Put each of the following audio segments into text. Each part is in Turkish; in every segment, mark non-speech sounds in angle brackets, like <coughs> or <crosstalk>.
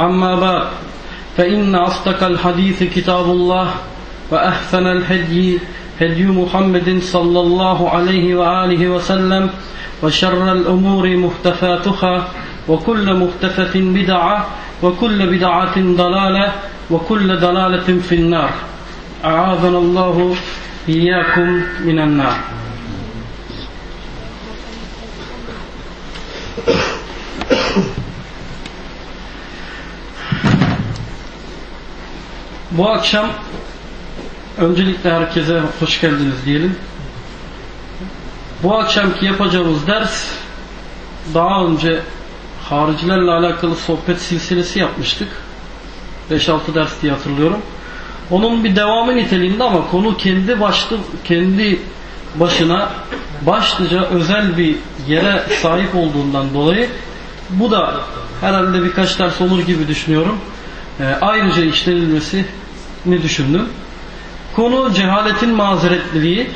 أما بعد فإن أصدق الحديث كتاب الله وأحسن الهدي هدي محمد صلى الله عليه وآله وسلم وشر الأمور محدثاتها وكل محدثة بدعة وكل بدعة ضلالة وكل ضلالة في النار. أعاذنا الله إياكم من النار. <coughs> Bu akşam öncelikle herkese hoş geldiniz diyelim. Bu akşamki yapacağımız ders daha önce haricilerle alakalı sohbet silsilesi yapmıştık. 5-6 ders diye hatırlıyorum. Onun bir devamı niteliğinde ama konu kendi başlı kendi başına başlıca özel bir yere sahip olduğundan dolayı bu da herhalde birkaç ders olur gibi düşünüyorum. E, ayrıca işlenilmesini düşündüm. Konu cehaletin mazeretliliği,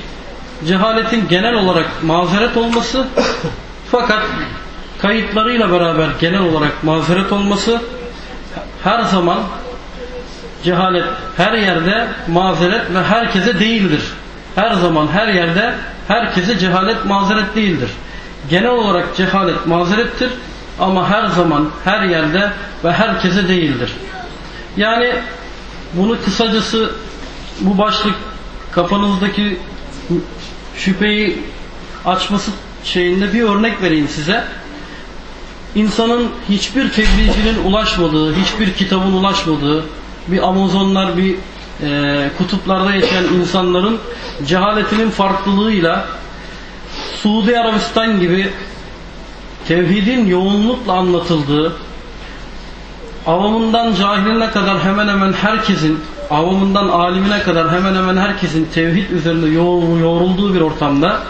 cehaletin genel olarak mazeret olması <coughs> fakat kayıtlarıyla beraber genel olarak mazeret olması her zaman cehalet her yerde mazeret ve herkese değildir. Her zaman her yerde herkese cehalet mazeret değildir. Genel olarak cehalet mazerettir ama her zaman her yerde ve herkese değildir. Yani bunu kısacası bu başlık kafanızdaki şüpheyi açması şeyinde bir örnek vereyim size. İnsanın hiçbir tebliğcinin ulaşmadığı, hiçbir kitabın ulaşmadığı, bir Amazonlar, bir e, kutuplarda yaşayan insanların cehaletinin farklılığıyla Suudi Arabistan gibi tevhidin yoğunlukla anlatıldığı, avamından cahiline kadar hemen hemen herkesin, avamından alimine kadar hemen hemen herkesin tevhid üzerinde yoğrulduğu bir ortamda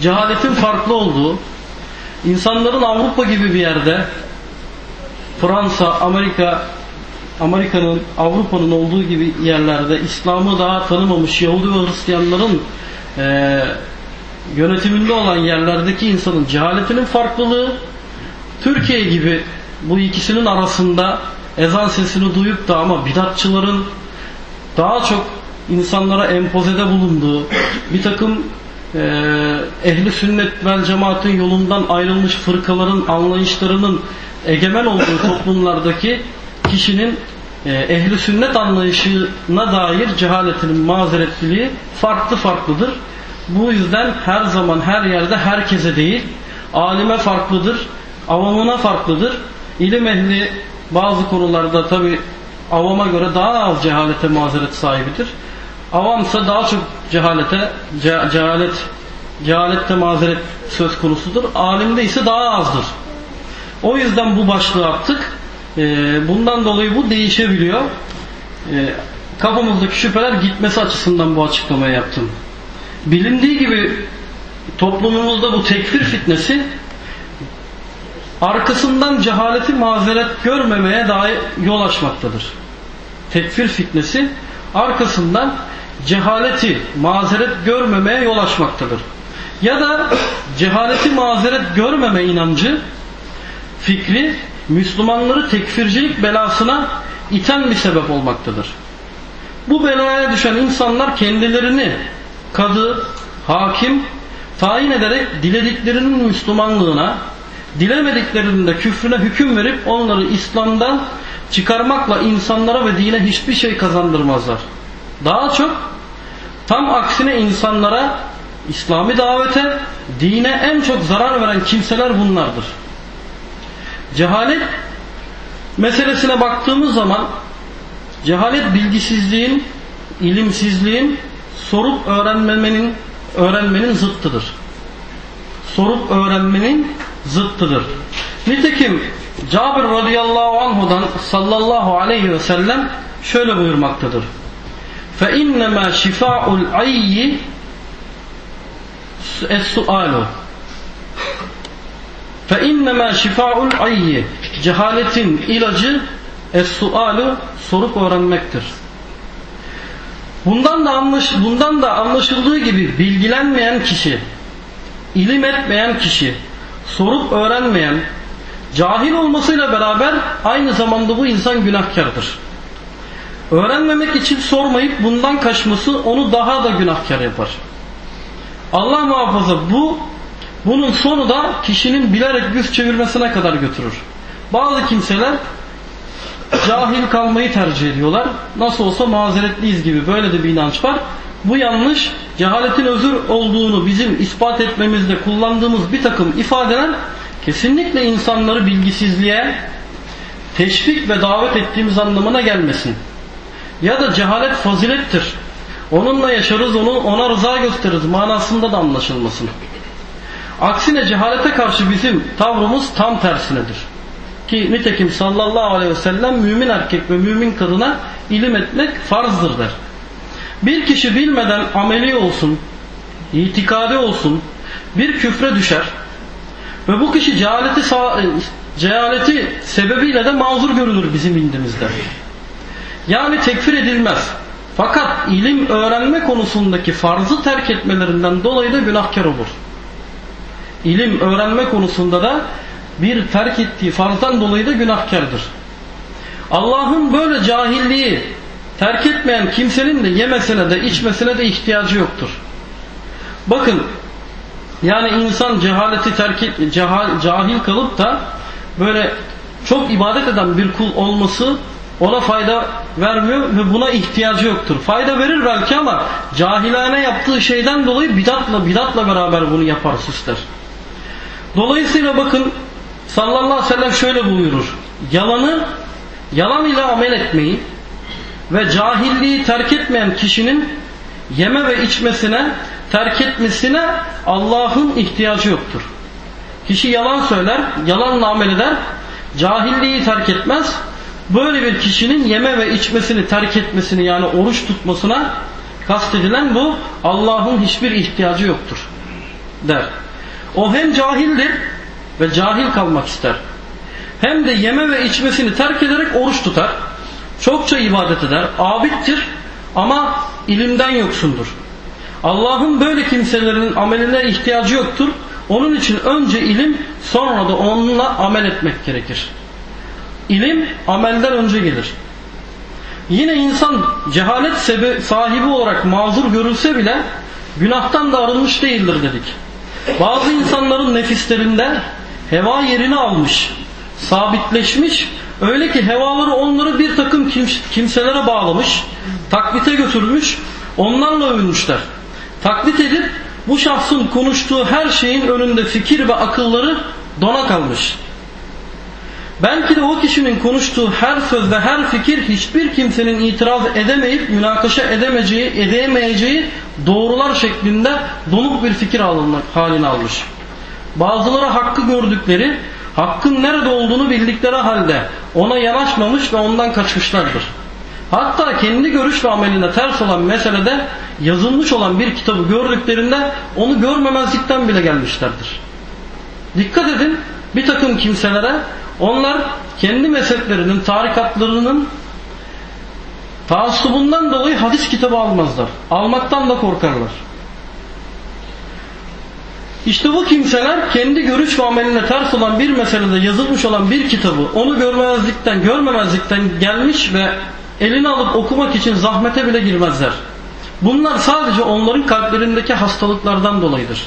cehaletin farklı olduğu, insanların Avrupa gibi bir yerde Fransa, Amerika, Amerika'nın, Avrupa'nın olduğu gibi yerlerde İslam'ı daha tanımamış Yahudi ve Hristiyanların e, yönetiminde olan yerlerdeki insanın cehaletinin farklılığı Türkiye gibi bu ikisinin arasında ezan sesini duyup da ama bidatçıların daha çok insanlara empozede bulunduğu bir takım e, ehli sünnet vel cemaatin yolundan ayrılmış fırkaların anlayışlarının egemen olduğu <laughs> toplumlardaki kişinin e, ehli sünnet anlayışına dair cehaletinin mazeretliliği farklı farklıdır. Bu yüzden her zaman her yerde herkese değil, alime farklıdır, avamına farklıdır. İlim ehli bazı konularda tabi avama göre daha az cehalete mazeret sahibidir. Avamsa daha çok cehalete, ce, cehalet, cehalette mazeret söz konusudur. Alimde ise daha azdır. O yüzden bu başlığı attık. Ee, bundan dolayı bu değişebiliyor. Ee, kafamızdaki şüpheler gitmesi açısından bu açıklamayı yaptım. Bilindiği gibi toplumumuzda bu tekfir fitnesi arkasından cehaleti mazeret görmemeye dair yol açmaktadır. Tekfir fitnesi arkasından cehaleti mazeret görmemeye yol açmaktadır. Ya da cehaleti mazeret görmeme inancı fikri Müslümanları tekfircilik belasına iten bir sebep olmaktadır. Bu belaya düşen insanlar kendilerini kadı, hakim tayin ederek dilediklerinin Müslümanlığına, dilemediklerinin de küfrüne hüküm verip onları İslam'dan çıkarmakla insanlara ve dine hiçbir şey kazandırmazlar. Daha çok Tam aksine insanlara İslami davete, dine en çok zarar veren kimseler bunlardır. Cehalet meselesine baktığımız zaman cehalet bilgisizliğin, ilimsizliğin, sorup öğrenmemenin öğrenmenin zıttıdır. Sorup öğrenmenin zıttıdır. Nitekim Cabir radıyallahu anhudan sallallahu aleyhi ve sellem şöyle buyurmaktadır. فَاِنَّمَا شِفَاءُ الْعَيِّ Es-sualu فَاِنَّمَا شِفَاءُ الْعَيِّ Cehaletin ilacı Es-sualu sorup öğrenmektir. Bundan da, anlaş, bundan da anlaşıldığı gibi bilgilenmeyen kişi, ilim etmeyen kişi, sorup öğrenmeyen, cahil olmasıyla beraber aynı zamanda bu insan günahkardır. Öğrenmemek için sormayıp bundan kaçması onu daha da günahkar yapar. Allah muhafaza bu bunun sonu da kişinin bilerek yüz çevirmesine kadar götürür. Bazı kimseler cahil kalmayı tercih ediyorlar. Nasıl olsa mazeretliyiz gibi böyle de bir inanç var. Bu yanlış. Cehaletin özür olduğunu bizim ispat etmemizde kullandığımız bir takım ifadeler kesinlikle insanları bilgisizliğe teşvik ve davet ettiğimiz anlamına gelmesin. Ya da cehalet fazilettir. Onunla yaşarız, onu ona rıza gösteririz manasında da anlaşılmasın. Aksine cehalete karşı bizim tavrımız tam tersinedir. Ki nitekim sallallahu aleyhi ve sellem mümin erkek ve mümin kadına ilim etmek farzdır der. Bir kişi bilmeden ameli olsun, itikadi olsun bir küfre düşer ve bu kişi cehaleti, cehaleti sebebiyle de mazur görülür bizim indimizde. Yani tekfir edilmez. Fakat ilim öğrenme konusundaki farzı terk etmelerinden dolayı da günahkar olur. İlim öğrenme konusunda da bir terk ettiği farzdan dolayı da günahkardır. Allah'ın böyle cahilliği terk etmeyen kimsenin de yemesine de içmesine de ihtiyacı yoktur. Bakın yani insan cehaleti terk et, cahil, cahil kalıp da böyle çok ibadet eden bir kul olması ona fayda vermiyor ve buna ihtiyacı yoktur. Fayda verir belki ama cahilane yaptığı şeyden dolayı bidatla bidatla beraber bunu yapar süsler. Dolayısıyla bakın sallallahu aleyhi ve sellem şöyle buyurur. Yalanı yalan ile amel etmeyi ve cahilliği terk etmeyen kişinin yeme ve içmesine terk etmesine Allah'ın ihtiyacı yoktur. Kişi yalan söyler, yalanla amel eder, cahilliği terk etmez. Böyle bir kişinin yeme ve içmesini terk etmesini yani oruç tutmasına kastedilen bu Allah'ın hiçbir ihtiyacı yoktur der. O hem cahildir ve cahil kalmak ister. Hem de yeme ve içmesini terk ederek oruç tutar. Çokça ibadet eder. Abittir ama ilimden yoksundur. Allah'ın böyle kimselerin ameline ihtiyacı yoktur. Onun için önce ilim sonra da onunla amel etmek gerekir. İlim amelden önce gelir. Yine insan cehalet sahibi olarak mazur görülse bile günahtan da arınmış değildir dedik. Bazı insanların nefislerinde heva yerini almış, sabitleşmiş, öyle ki hevaları onları bir takım kimselere bağlamış, taklite götürmüş, onlarla övünmüşler. Taklit edip bu şahsın konuştuğu her şeyin önünde fikir ve akılları dona kalmış. Belki de o kişinin konuştuğu her söz ve her fikir hiçbir kimsenin itiraz edemeyip münakaşa edemeyeceği, edemeyeceği doğrular şeklinde donuk bir fikir haline almış. Bazıları hakkı gördükleri, hakkın nerede olduğunu bildikleri halde ona yanaşmamış ve ondan kaçmışlardır. Hatta kendi görüş ve ameline ters olan meselede yazılmış olan bir kitabı gördüklerinde onu görmemezlikten bile gelmişlerdir. Dikkat edin bir takım kimselere onlar kendi mezheplerinin, tarikatlarının taassubundan dolayı hadis kitabı almazlar. Almaktan da korkarlar. İşte bu kimseler kendi görüş ve ameline ters olan bir meselede yazılmış olan bir kitabı onu görmemezlikten, görmemezlikten gelmiş ve elini alıp okumak için zahmete bile girmezler. Bunlar sadece onların kalplerindeki hastalıklardan dolayıdır.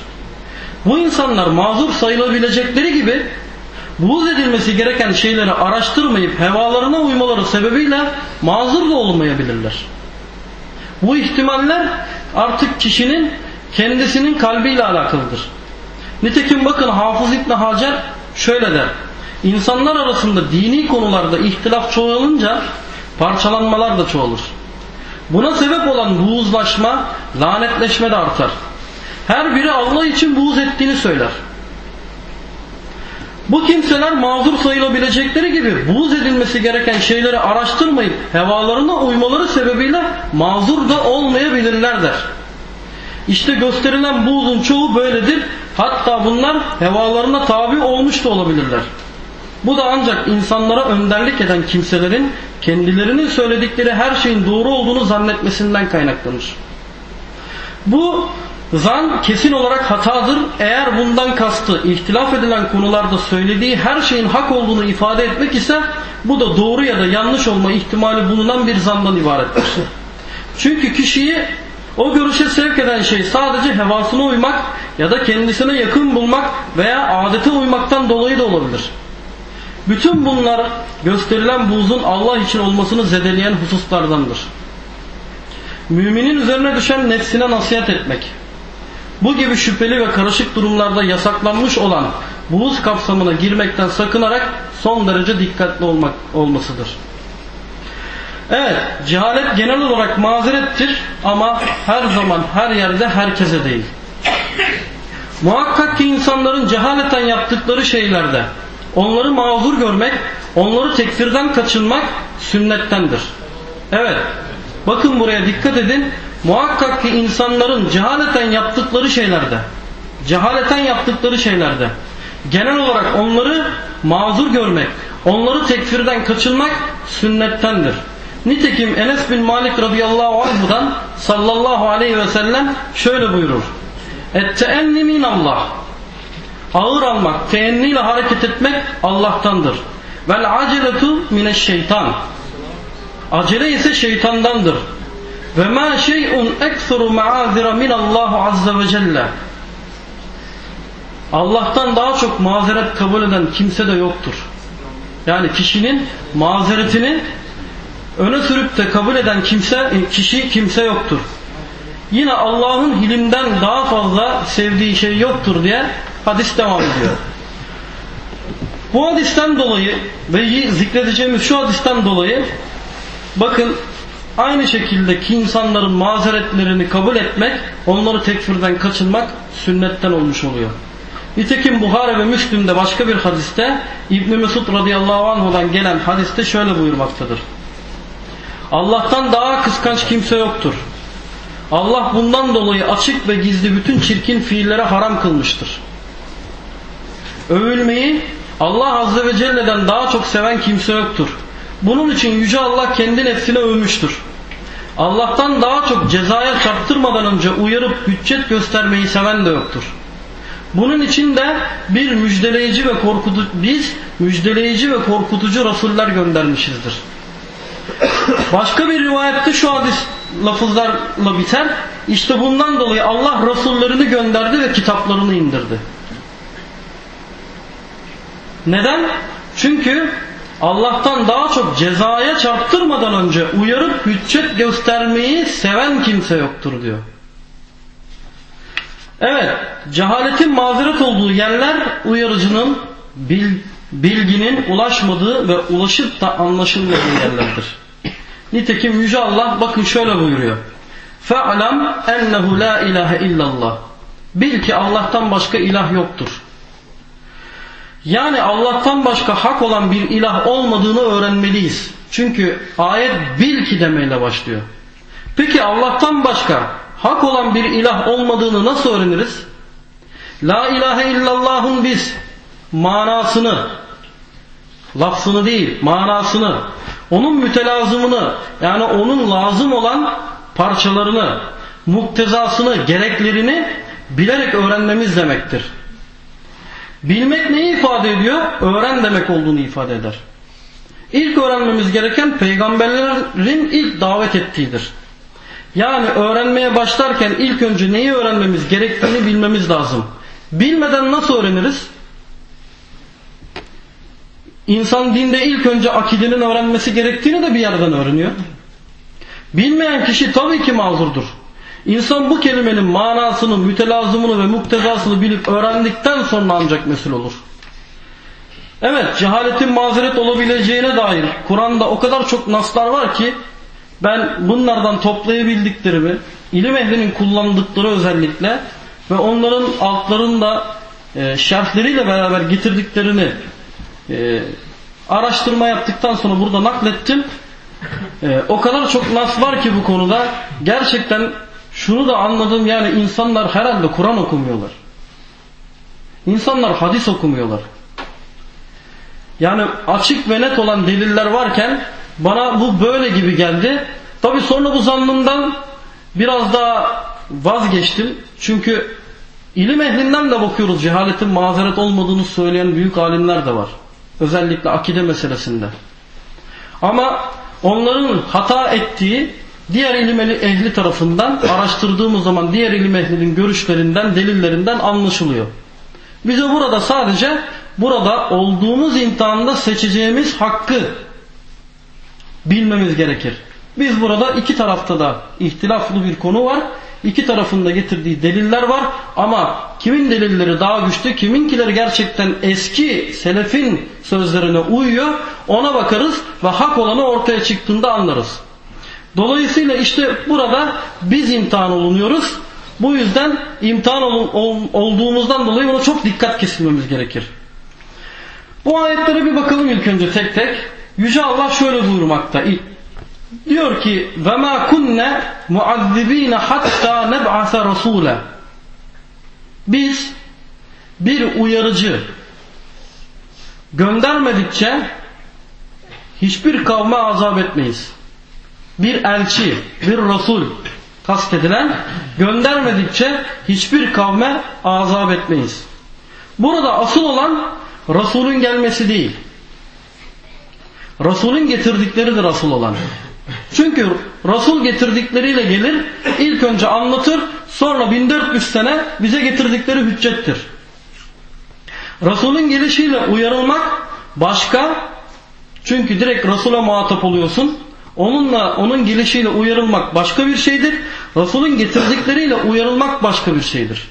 Bu insanlar mazur sayılabilecekleri gibi buğz edilmesi gereken şeyleri araştırmayıp hevalarına uymaları sebebiyle mazur da olmayabilirler. Bu ihtimaller artık kişinin kendisinin kalbiyle alakalıdır. Nitekim bakın Hafız İbni Hacer şöyle der. İnsanlar arasında dini konularda ihtilaf çoğalınca parçalanmalar da çoğalır. Buna sebep olan buğuzlaşma, lanetleşme de artar. Her biri Allah için buğz ettiğini söyler. Bu kimseler mazur sayılabilecekleri gibi buğz edilmesi gereken şeyleri araştırmayıp hevalarına uymaları sebebiyle mazur da olmayabilirler der. İşte gösterilen buğzun çoğu böyledir. Hatta bunlar hevalarına tabi olmuş da olabilirler. Bu da ancak insanlara önderlik eden kimselerin kendilerinin söyledikleri her şeyin doğru olduğunu zannetmesinden kaynaklanır. Bu zan kesin olarak hatadır. Eğer bundan kastı ihtilaf edilen konularda söylediği her şeyin hak olduğunu ifade etmek ise bu da doğru ya da yanlış olma ihtimali bulunan bir zandan ibarettir. Çünkü kişiyi o görüşe sevk eden şey sadece hevasına uymak ya da kendisine yakın bulmak veya adete uymaktan dolayı da olabilir. Bütün bunlar gösterilen buzun Allah için olmasını zedeleyen hususlardandır. Müminin üzerine düşen nefsine nasihat etmek. Bu gibi şüpheli ve karışık durumlarda yasaklanmış olan buğuz kapsamına girmekten sakınarak son derece dikkatli olmak olmasıdır. Evet, cehalet genel olarak mazerettir ama her zaman her yerde herkese değil. Muhakkak ki insanların cehaleten yaptıkları şeylerde onları mazur görmek, onları tekfirden kaçınmak sünnettendir. Evet, bakın buraya dikkat edin. Muhakkak ki insanların cehaleten yaptıkları şeylerde, cehaleten yaptıkları şeylerde genel olarak onları mazur görmek, onları tekfirden kaçınmak sünnettendir. Nitekim Enes bin Malik radıyallahu anh'dan sallallahu aleyhi ve sellem şöyle buyurur. Etteenni minallah. Ağır almak, teenniyle hareket etmek Allah'tandır. Vel aceletu mineşşeytan. Acele ise şeytandandır. Ve ma şey'un ekseru ma'azira minallahu azze ve celle. Allah'tan daha çok mazeret kabul eden kimse de yoktur. Yani kişinin mazeretini öne sürüp de kabul eden kimse kişi kimse yoktur. Yine Allah'ın hilimden daha fazla sevdiği şey yoktur diye hadis devam ediyor. Bu hadisten dolayı ve zikredeceğimiz şu hadisten dolayı bakın aynı şekilde ki insanların mazeretlerini kabul etmek, onları tekfirden kaçınmak sünnetten olmuş oluyor. Nitekim Buhari ve Müslim'de başka bir hadiste İbn Mesud radıyallahu anh'dan gelen hadiste şöyle buyurmaktadır. Allah'tan daha kıskanç kimse yoktur. Allah bundan dolayı açık ve gizli bütün çirkin fiillere haram kılmıştır. Övülmeyi Allah Azze ve Celle'den daha çok seven kimse yoktur. Bunun için Yüce Allah kendi nefsine övmüştür. Allah'tan daha çok cezaya çarptırmadan önce uyarıp hüccet göstermeyi seven de yoktur. Bunun için de bir müjdeleyici ve korkutucu biz müjdeleyici ve korkutucu rasuller göndermişizdir. Başka bir rivayette şu hadis lafızlarla biter. İşte bundan dolayı Allah rasullerini gönderdi ve kitaplarını indirdi. Neden? Çünkü Allah'tan daha çok cezaya çarptırmadan önce uyarıp hüccet göstermeyi seven kimse yoktur diyor. Evet, cehaletin mazeret olduğu yerler uyarıcının bil, bilginin ulaşmadığı ve ulaşıp da anlaşılmadığı yerlerdir. Nitekim Yüce Allah bakın şöyle buyuruyor. فَعْلَمْ اَنَّهُ لَا اِلَٰهَ illallah. Bil ki Allah'tan başka ilah yoktur. Yani Allah'tan başka hak olan bir ilah olmadığını öğrenmeliyiz. Çünkü ayet bil ki demeyle başlıyor. Peki Allah'tan başka hak olan bir ilah olmadığını nasıl öğreniriz? La ilahe illallah'ın biz manasını, lafzını değil manasını, onun mütelazımını yani onun lazım olan parçalarını, muktezasını, gereklerini bilerek öğrenmemiz demektir. Bilmek neyi ifade ediyor? Öğren demek olduğunu ifade eder. İlk öğrenmemiz gereken peygamberlerin ilk davet ettiğidir. Yani öğrenmeye başlarken ilk önce neyi öğrenmemiz gerektiğini bilmemiz lazım. Bilmeden nasıl öğreniriz? İnsan dinde ilk önce akidenin öğrenmesi gerektiğini de bir yerden öğreniyor. Bilmeyen kişi tabii ki mazurdur. İnsan bu kelimenin manasını, mütelazımını ve muktezasını bilip öğrendikten sonra ancak mesul olur. Evet, cehaletin mazeret olabileceğine dair Kur'an'da o kadar çok naslar var ki ben bunlardan toplayabildiklerimi, ilim ehlinin kullandıkları özellikle ve onların altlarında e, şerhleriyle beraber getirdiklerini e, araştırma yaptıktan sonra burada naklettim. E, o kadar çok nas var ki bu konuda gerçekten şunu da anladım yani insanlar herhalde Kur'an okumuyorlar. İnsanlar hadis okumuyorlar. Yani açık ve net olan deliller varken bana bu böyle gibi geldi. Tabi sonra bu zannımdan biraz daha vazgeçtim. Çünkü ilim ehlinden de bakıyoruz cehaletin mazeret olmadığını söyleyen büyük alimler de var. Özellikle akide meselesinde. Ama onların hata ettiği diğer ilim ehli tarafından araştırdığımız zaman diğer ilim ehlinin görüşlerinden, delillerinden anlaşılıyor. Bize burada sadece burada olduğumuz imtihanda seçeceğimiz hakkı bilmemiz gerekir. Biz burada iki tarafta da ihtilaflı bir konu var. İki tarafında getirdiği deliller var ama kimin delilleri daha güçlü, kiminkileri gerçekten eski selefin sözlerine uyuyor ona bakarız ve hak olanı ortaya çıktığında anlarız. Dolayısıyla işte burada biz imtihan olunuyoruz. Bu yüzden imtihan olduğumuzdan dolayı ona çok dikkat kesilmemiz gerekir. Bu ayetlere bir bakalım ilk önce tek tek. Yüce Allah şöyle buyurmakta. Diyor ki ve ma kunne muazzibine hatta neb'ase rasule. Biz bir uyarıcı göndermedikçe hiçbir kavme azap etmeyiz. Bir elçi, bir rasul kastedilen göndermedikçe hiçbir kavme azap etmeyiz. Burada asıl olan Resulün gelmesi değil. Resulün getirdikleridir asıl olan. Çünkü Resul getirdikleriyle gelir, ilk önce anlatır, sonra 1400 sene bize getirdikleri hüccettir. Resulün gelişiyle uyarılmak başka, çünkü direkt Resul'a muhatap oluyorsun. Onunla, onun gelişiyle uyarılmak başka bir şeydir. Resulün getirdikleriyle uyarılmak başka bir şeydir.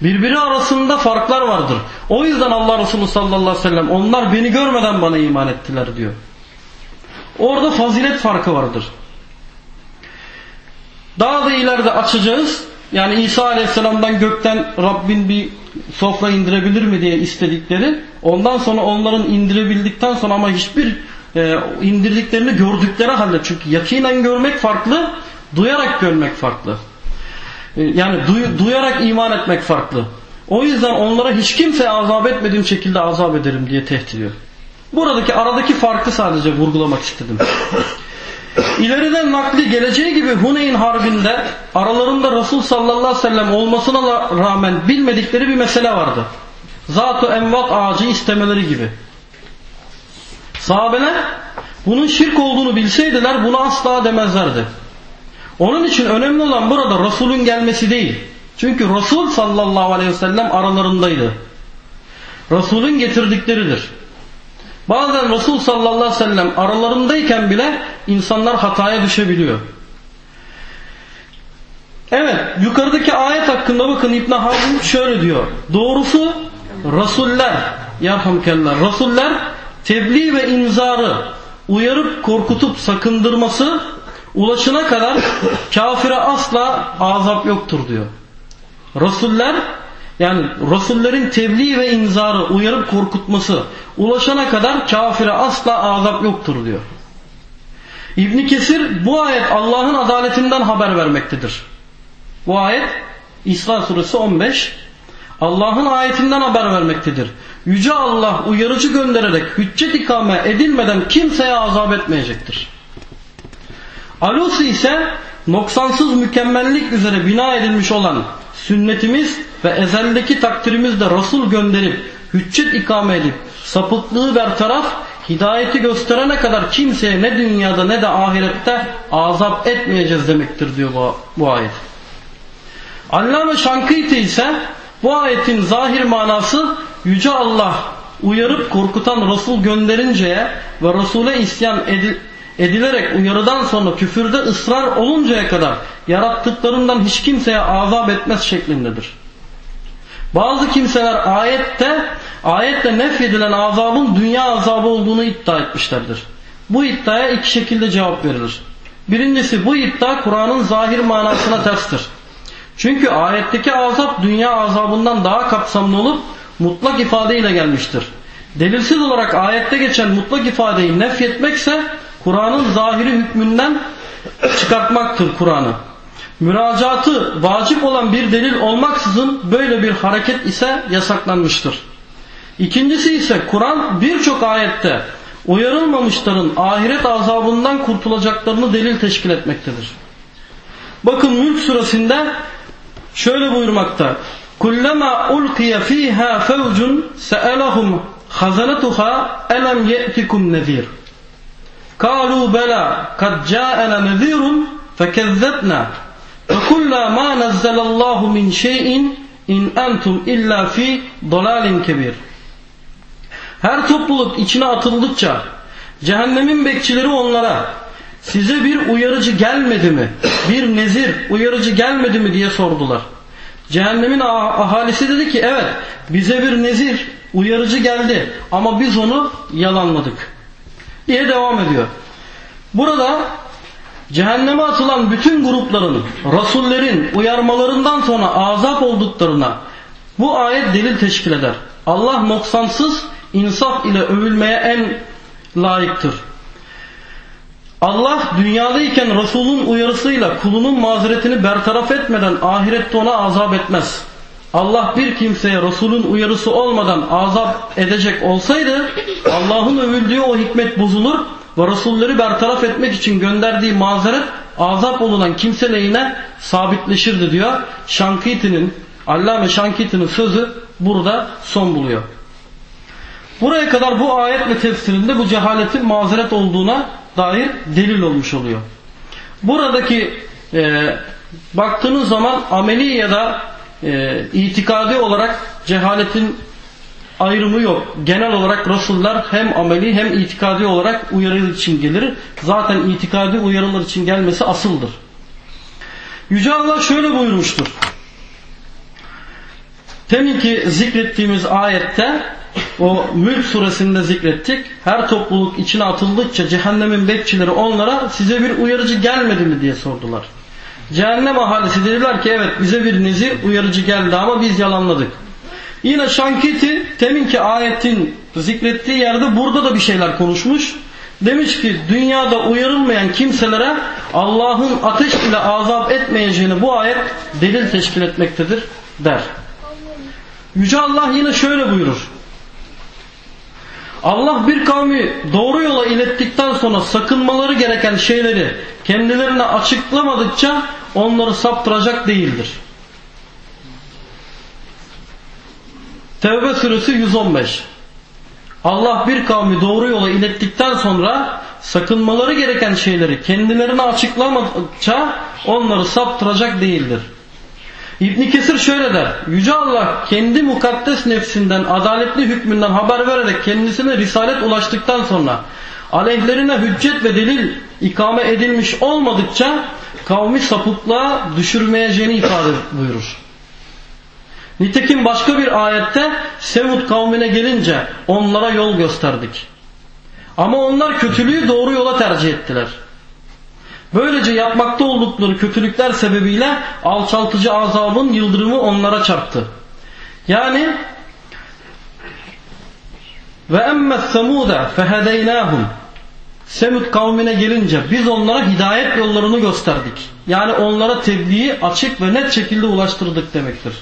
Birbiri arasında farklar vardır. O yüzden Allah Resulü sallallahu aleyhi ve sellem onlar beni görmeden bana iman ettiler diyor. Orada fazilet farkı vardır. Daha da ileride açacağız. Yani İsa Aleyhisselam'dan gökten Rabbin bir sofra indirebilir mi diye istedikleri. Ondan sonra onların indirebildikten sonra ama hiçbir e, indirdiklerini gördükleri halde. Çünkü yakinen görmek farklı, duyarak görmek farklı. E, yani duy, duyarak iman etmek farklı. O yüzden onlara hiç kimseye azap etmediğim şekilde azap ederim diye tehdit ediyor. Buradaki aradaki farkı sadece vurgulamak istedim. İleriden nakli geleceği gibi Huneyn Harbi'nde aralarında Resul sallallahu aleyhi ve sellem olmasına rağmen bilmedikleri bir mesele vardı. Zat-ı envat ağacı istemeleri gibi. Sahabeler bunun şirk olduğunu bilseydiler bunu asla demezlerdi. Onun için önemli olan burada Resul'ün gelmesi değil. Çünkü Resul sallallahu aleyhi ve sellem aralarındaydı. Resul'ün getirdikleridir. Bazen Resul sallallahu aleyhi ve sellem aralarındayken bile insanlar hataya düşebiliyor. Evet yukarıdaki ayet hakkında bakın İbn Hazm şöyle diyor. Doğrusu Resuller yarhamkeller Resuller tebliğ ve inzarı uyarıp korkutup sakındırması ulaşına kadar kafire asla azap yoktur diyor. Resuller yani Resullerin tebliğ ve inzarı uyarıp korkutması ulaşana kadar kafire asla azap yoktur diyor. İbn Kesir bu ayet Allah'ın adaletinden haber vermektedir. Bu ayet İsra suresi 15 Allah'ın ayetinden haber vermektedir. Yüce Allah uyarıcı göndererek hüccet ikame edilmeden kimseye azap etmeyecektir. Alusi ise noksansız mükemmellik üzere bina edilmiş olan sünnetimiz ve ezeldeki takdirimizde Resul gönderip hüccet ikame edip sapıklığı bertaraf hidayeti gösterene kadar kimseye ne dünyada ne de ahirette azap etmeyeceğiz demektir diyor bu, bu ayet. Allame Şankıyti ise bu ayetin zahir manası Yüce Allah uyarıp korkutan Resul gönderinceye ve Resul'e isyan edil, edilerek uyarıdan sonra küfürde ısrar oluncaya kadar yarattıklarından hiç kimseye azap etmez şeklindedir. Bazı kimseler ayette ayette nefyedilen azabın dünya azabı olduğunu iddia etmişlerdir. Bu iddiaya iki şekilde cevap verilir. Birincisi bu iddia Kur'an'ın zahir manasına terstir. Çünkü ayetteki azap dünya azabından daha kapsamlı olup mutlak ifadeyle gelmiştir. Delilsiz olarak ayette geçen mutlak ifadeyi nefyetmekse Kur'an'ın zahiri hükmünden çıkartmaktır Kur'an'ı. Müracaatı vacip olan bir delil olmaksızın böyle bir hareket ise yasaklanmıştır. İkincisi ise Kur'an birçok ayette uyarılmamışların ahiret azabından kurtulacaklarını delil teşkil etmektedir. Bakın Mülk suresinde şöyle buyurmakta. Kullama ulqiya fiha fawjun sa'alahum khazanatuha alam ya'tikum nezir. Kalu bela kad ja'ana nezirun fekezzebna. Fekulla ma nazzalallahu min şeyin in entum illa fi dalalin kebir. Her topluluk içine atıldıkça cehennemin bekçileri onlara size bir uyarıcı gelmedi mi? Bir nezir uyarıcı gelmedi mi diye sordular. Cehennemin ahalisi dedi ki evet bize bir nezir uyarıcı geldi ama biz onu yalanladık diye devam ediyor. Burada cehenneme atılan bütün grupların, rasullerin uyarmalarından sonra azap olduklarına bu ayet delil teşkil eder. Allah noksansız insaf ile övülmeye en layıktır. Allah dünyadayken Resul'ün uyarısıyla kulunun mazeretini bertaraf etmeden ahirette ona azap etmez. Allah bir kimseye Resul'ün uyarısı olmadan azap edecek olsaydı Allah'ın övüldüğü o hikmet bozulur ve Resulleri bertaraf etmek için gönderdiği mazeret azap olunan kimse lehine sabitleşirdi diyor. Şankiti'nin, Allame Şankiti'nin sözü burada son buluyor. Buraya kadar bu ayet ve tefsirinde bu cehaletin mazeret olduğuna dair delil olmuş oluyor. Buradaki e, baktığınız zaman ameli ya da e, itikadi olarak cehaletin ayrımı yok. Genel olarak Resuller hem ameli hem itikadi olarak uyarı için gelir. Zaten itikadi uyarılar için gelmesi asıldır. Yüce Allah şöyle buyurmuştur. Teminki zikrettiğimiz ayette o Mülk suresinde zikrettik. Her topluluk içine atıldıkça cehennemin bekçileri onlara size bir uyarıcı gelmedi mi diye sordular. Cehennem ahalisi dediler ki evet bize bir nezir uyarıcı geldi ama biz yalanladık. Yine Şankiti teminki ayetin zikrettiği yerde burada da bir şeyler konuşmuş. Demiş ki dünyada uyarılmayan kimselere Allah'ın ateş ile azap etmeyeceğini bu ayet delil teşkil etmektedir der. Yüce Allah yine şöyle buyurur. Allah bir kavmi doğru yola ilettikten sonra sakınmaları gereken şeyleri kendilerine açıklamadıkça onları saptıracak değildir. Tevbe suresi 115 Allah bir kavmi doğru yola ilettikten sonra sakınmaları gereken şeyleri kendilerine açıklamadıkça onları saptıracak değildir. İbn Kesir şöyle der. Yüce Allah kendi mukaddes nefsinden, adaletli hükmünden haber vererek kendisine risalet ulaştıktan sonra aleyhlerine hüccet ve delil ikame edilmiş olmadıkça kavmi sapıklığa düşürmeyeceğini ifade buyurur. Nitekim başka bir ayette Semud kavmine gelince onlara yol gösterdik. Ama onlar kötülüğü doğru yola tercih ettiler. Böylece yapmakta oldukları kötülükler sebebiyle alçaltıcı azabın yıldırımı onlara çarptı. Yani ve emmes semude fehedeynâhum Semud kavmine gelince biz onlara hidayet yollarını gösterdik. Yani onlara tebliği açık ve net şekilde ulaştırdık demektir.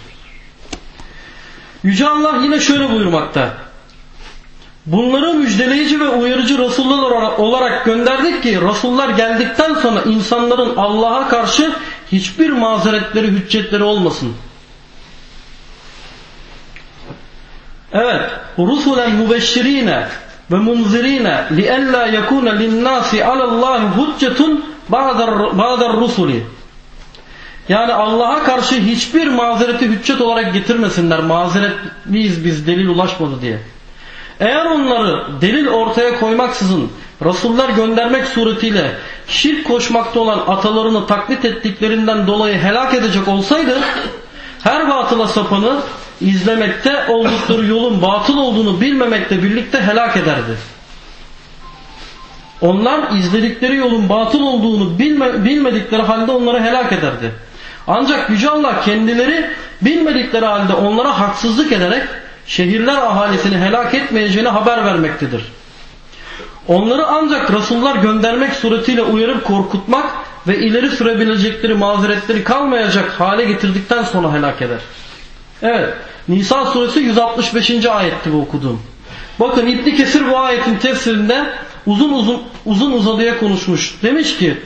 Yüce Allah yine şöyle buyurmakta. Bunları müjdeleyici ve uyarıcı Resullar olarak gönderdik ki Resullar geldikten sonra insanların Allah'a karşı hiçbir mazeretleri, hüccetleri olmasın. Evet. Rusulen mubeşşirine ve munzirine liella yekune linnâsi alallâhi hüccetun ba'dar rusuli. Yani Allah'a karşı hiçbir mazereti hüccet olarak getirmesinler. Mazeretliyiz biz delil ulaşmadı diye. Eğer onları delil ortaya koymaksızın Resuller göndermek suretiyle şirk koşmakta olan atalarını taklit ettiklerinden dolayı helak edecek olsaydı her batıla sapanı izlemekte oldukları <laughs> yolun batıl olduğunu bilmemekle birlikte helak ederdi. Onlar izledikleri yolun batıl olduğunu bilme, bilmedikleri halde onları helak ederdi. Ancak Yüce Allah kendileri bilmedikleri halde onlara haksızlık ederek şehirler ahalisini helak etmeyeceğini haber vermektedir. Onları ancak Resullar göndermek suretiyle uyarıp korkutmak ve ileri sürebilecekleri mazeretleri kalmayacak hale getirdikten sonra helak eder. Evet, Nisa suresi 165. ayetti bu okuduğum. Bakın İbni Kesir bu ayetin tefsirinde uzun uzun uzun uzadıya konuşmuş. Demiş ki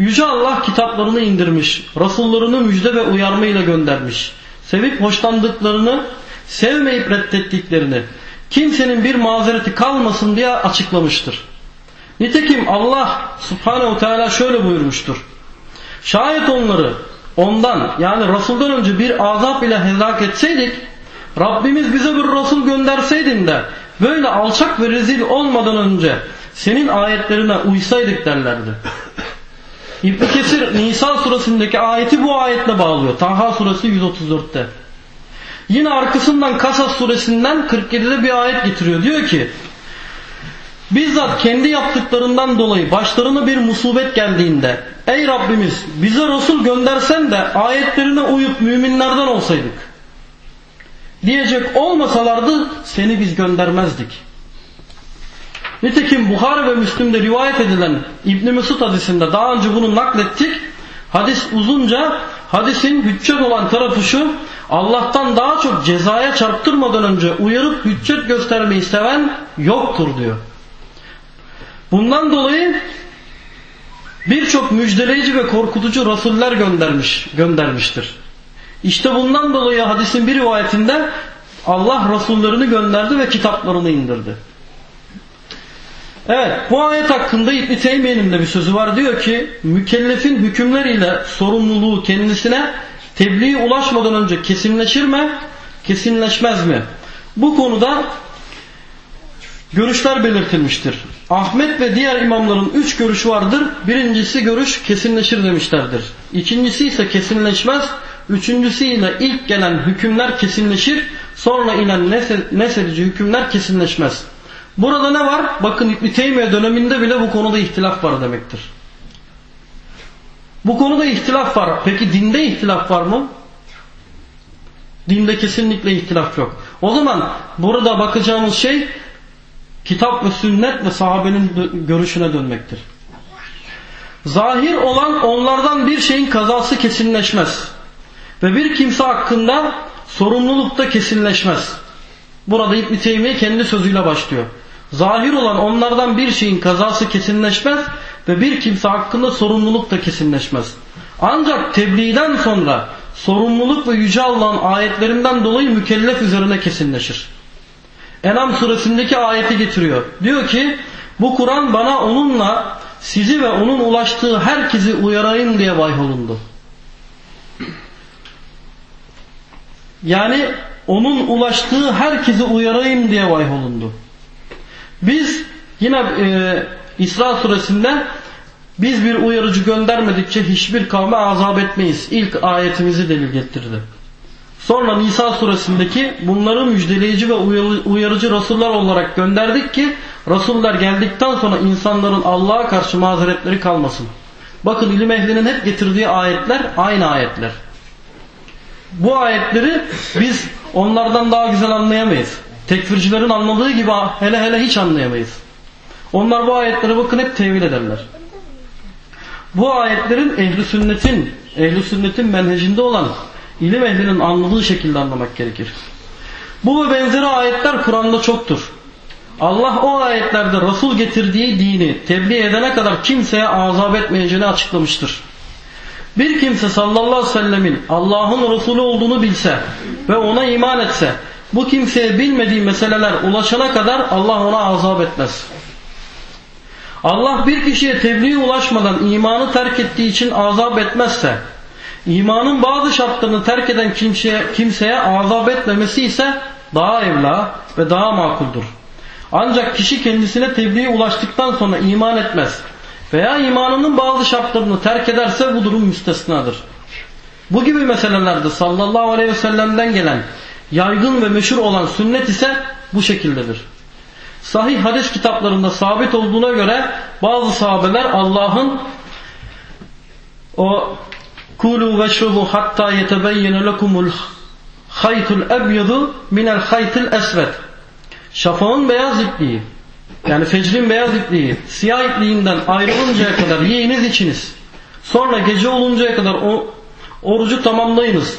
Yüce Allah kitaplarını indirmiş, Resullarını müjde ve uyarma ile göndermiş. Sevip hoşlandıklarını, sevmeyip reddettiklerini, kimsenin bir mazereti kalmasın diye açıklamıştır. Nitekim Allah subhanehu teala şöyle buyurmuştur. Şayet onları ondan yani Resul'den önce bir azap ile helak etseydik, Rabbimiz bize bir Resul gönderseydin de böyle alçak ve rezil olmadan önce senin ayetlerine uysaydık derlerdi. <laughs> İbn Kesir Nisa surasındaki ayeti bu ayetle bağlıyor. Taha suresi 134'te. Yine arkasından Kasas suresinden 47'de bir ayet getiriyor. Diyor ki Bizzat kendi yaptıklarından dolayı başlarına bir musibet geldiğinde Ey Rabbimiz bize Resul göndersen de ayetlerine uyup müminlerden olsaydık. Diyecek olmasalardı seni biz göndermezdik. Nitekim Buhari ve Müslim'de rivayet edilen İbn Mesud hadisinde daha önce bunu naklettik. Hadis uzunca hadisin hüccet olan tarafı şu Allah'tan daha çok cezaya çarptırmadan önce uyarıp hüccet göstermeyi seven yoktur diyor. Bundan dolayı birçok müjdeleyici ve korkutucu rasuller göndermiş, göndermiştir. İşte bundan dolayı hadisin bir rivayetinde Allah rasullerini gönderdi ve kitaplarını indirdi. Evet bu ayet hakkında İbn Teymiye'nin de bir sözü var. Diyor ki mükellefin hükümleriyle sorumluluğu kendisine tebliğ ulaşmadan önce kesinleşir mi? Kesinleşmez mi? Bu konuda görüşler belirtilmiştir. Ahmet ve diğer imamların üç görüşü vardır. Birincisi görüş kesinleşir demişlerdir. İkincisi ise kesinleşmez. Üçüncüsü ile ilk gelen hükümler kesinleşir. Sonra inen neselici hükümler kesinleşmez. Burada ne var? Bakın İbn Teymiye döneminde bile bu konuda ihtilaf var demektir. Bu konuda ihtilaf var. Peki dinde ihtilaf var mı? Dinde kesinlikle ihtilaf yok. O zaman burada bakacağımız şey kitap ve sünnet ve sahabenin görüşüne dönmektir. Zahir olan onlardan bir şeyin kazası kesinleşmez. Ve bir kimse hakkında sorumluluk da kesinleşmez. Burada İbn Teymiye kendi sözüyle başlıyor. Zahir olan onlardan bir şeyin kazası kesinleşmez ve bir kimse hakkında sorumluluk da kesinleşmez. Ancak tebliğden sonra sorumluluk ve Yüce Allah'ın ayetlerinden dolayı mükellef üzerine kesinleşir. Enam suresindeki ayeti getiriyor. Diyor ki bu Kur'an bana onunla sizi ve onun ulaştığı herkesi uyarayım diye vayholundu. Yani onun ulaştığı herkesi uyarayım diye vayholundu. Biz yine e, İsra suresinde biz bir uyarıcı göndermedikçe hiçbir kavme azap etmeyiz. İlk ayetimizi delil getirdi. Sonra Nisa suresindeki bunları müjdeleyici ve uyarıcı Resuller olarak gönderdik ki Resuller geldikten sonra insanların Allah'a karşı mazeretleri kalmasın. Bakın ilim ehlinin hep getirdiği ayetler aynı ayetler. Bu ayetleri biz onlardan daha güzel anlayamayız. Tekfircilerin anladığı gibi hele hele hiç anlayamayız. Onlar bu ayetleri bakın hep tevil ederler. Bu ayetlerin ehli sünnetin, ehli sünnetin menhecinde olan ilim ehlinin anladığı şekilde anlamak gerekir. Bu ve benzeri ayetler Kur'an'da çoktur. Allah o ayetlerde Resul getirdiği dini tebliğ edene kadar kimseye azap etmeyeceğini açıklamıştır. Bir kimse sallallahu aleyhi ve sellemin Allah'ın Resulü olduğunu bilse ve ona iman etse bu kimseye bilmediği meseleler ulaşana kadar Allah ona azap etmez. Allah bir kişiye tebliğ ulaşmadan imanı terk ettiği için azap etmezse imanın bazı şartlarını terk eden kimseye, kimseye azap etmemesi ise daha evla ve daha makuldur. Ancak kişi kendisine tebliğ ulaştıktan sonra iman etmez veya imanının bazı şartlarını terk ederse bu durum müstesnadır. Bu gibi meselelerde sallallahu aleyhi ve sellem'den gelen yaygın ve meşhur olan sünnet ise bu şekildedir. Sahih hadis kitaplarında sabit olduğuna göre bazı sahabeler Allah'ın o kulu veşrubu hatta yetebeyyene lekumul haytul ebyadu minel haytil esved şafağın beyaz ipliği yani fecrin beyaz ipliği siyah ipliğinden ayrılıncaya kadar yiyiniz içiniz. Sonra gece oluncaya kadar o orucu tamamlayınız.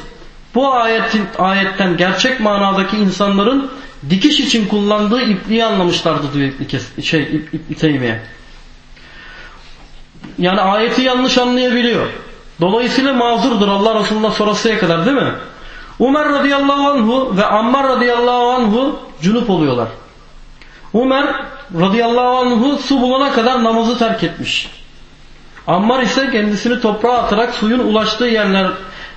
Bu ayetin, ayetten gerçek manadaki insanların dikiş için kullandığı ipliği anlamışlardı diyor İbn şey, İbn. Yani ayeti yanlış anlayabiliyor. Dolayısıyla mazurdur Allah Resulü'nden sonrasıya kadar değil mi? Umar radıyallahu anhu ve Ammar radıyallahu anhu cunup oluyorlar. Umar radıyallahu anhu su bulana kadar namazı terk etmiş. Ammar ise kendisini toprağa atarak suyun ulaştığı yerler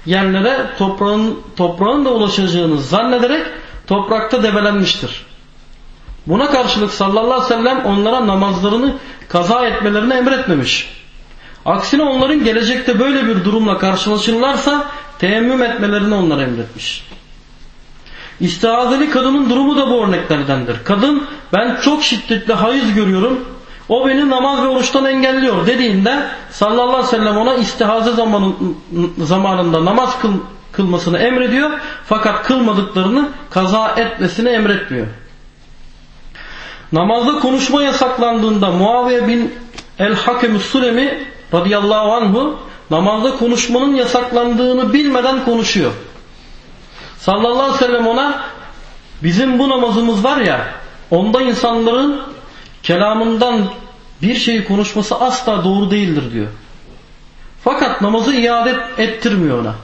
yerlere toprağın, toprağın da ulaşacağını zannederek toprakta debelenmiştir. Buna karşılık sallallahu aleyhi ve sellem onlara namazlarını kaza etmelerini emretmemiş. Aksine onların gelecekte böyle bir durumla karşılaşırlarsa teyemmüm etmelerini onlara emretmiş. İstihazeli kadının durumu da bu örneklerdendir. Kadın ben çok şiddetli hayız görüyorum. O beni namaz ve oruçtan engelliyor dediğinde sallallahu aleyhi ve sellem ona istihaze zamanın, zamanında namaz kıl, kılmasını emrediyor. Fakat kılmadıklarını kaza etmesini emretmiyor. Namazda konuşma yasaklandığında Muaviye bin El-Hakem Sulemi radıyallahu anhu namazda konuşmanın yasaklandığını bilmeden konuşuyor. Sallallahu aleyhi ve sellem ona bizim bu namazımız var ya onda insanların kelamından bir şeyi konuşması asla doğru değildir diyor. Fakat namazı iade ettirmiyor ona.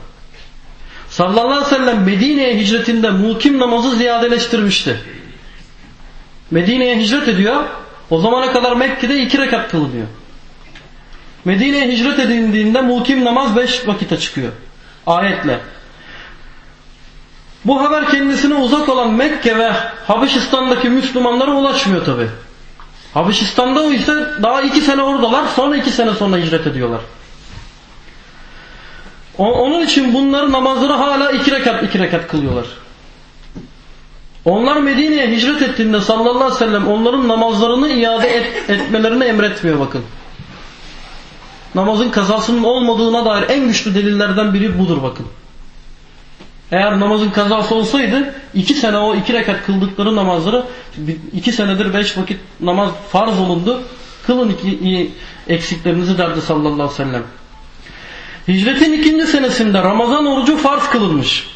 Sallallahu aleyhi ve sellem Medine'ye hicretinde mukim namazı ziyadeleştirmişti. Medine'ye hicret ediyor. O zamana kadar Mekke'de iki rekat kılınıyor. Medine'ye hicret edildiğinde mukim namaz beş vakite çıkıyor. Ayetle. Bu haber kendisine uzak olan Mekke ve Habeşistan'daki Müslümanlara ulaşmıyor tabi. Habeşistan'da o ise daha iki sene oradalar sonra iki sene sonra hicret ediyorlar. Onun için bunları namazları hala iki rekat iki rekat kılıyorlar. Onlar Medine'ye hicret ettiğinde sallallahu aleyhi ve sellem onların namazlarını iade et, etmelerini emretmiyor bakın. Namazın kazasının olmadığına dair en güçlü delillerden biri budur bakın. Eğer namazın kazası olsaydı iki sene o iki rekat kıldıkları namazları iki senedir beş vakit namaz farz olundu. Kılın iki, eksiklerinizi derdi sallallahu aleyhi ve sellem. Hicretin ikinci senesinde Ramazan orucu farz kılınmış.